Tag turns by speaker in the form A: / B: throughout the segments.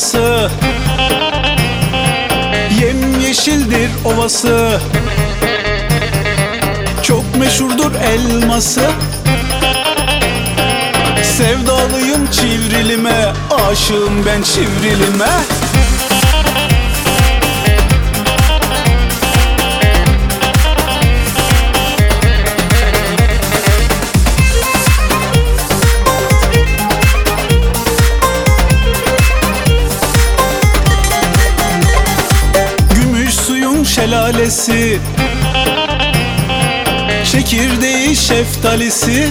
A: elması Yem yeşildir ovası. Çok meşhurdur elması. Sevdalıyım çivrilime Aşığım ben çivrilime şelalesi Çekirdeği şeftalisi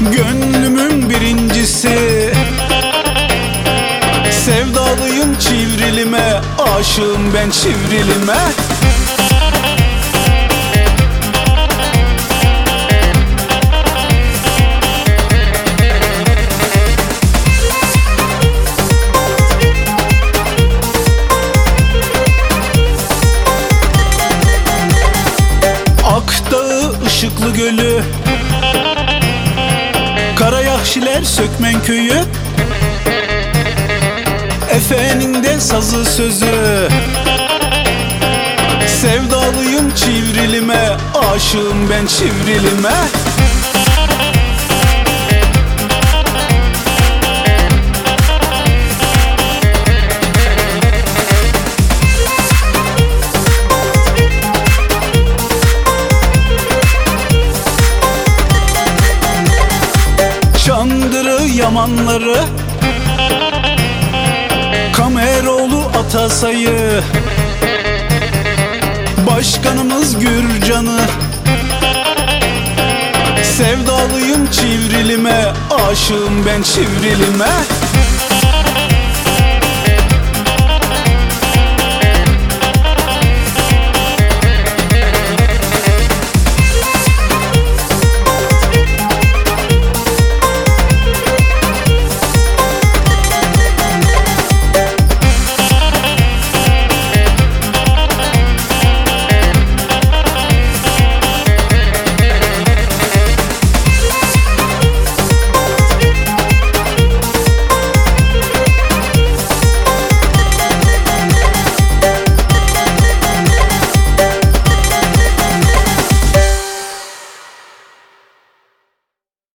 A: Gönlümün birincisi. Sevdalıyım çivrilime Aşığım ben çivrilime Işıklı gölü. Karayahşiler Sökmen köyü. Efe'nin de sazı sözü. Sevdalıyım çivrilime Aşığım ben çivrilime Çandırı yamanları Kameroğlu Atasay'ı. Başkanımız Gürcan'ı. Sevdalıyım çivrilime Aşığım ben çivrilime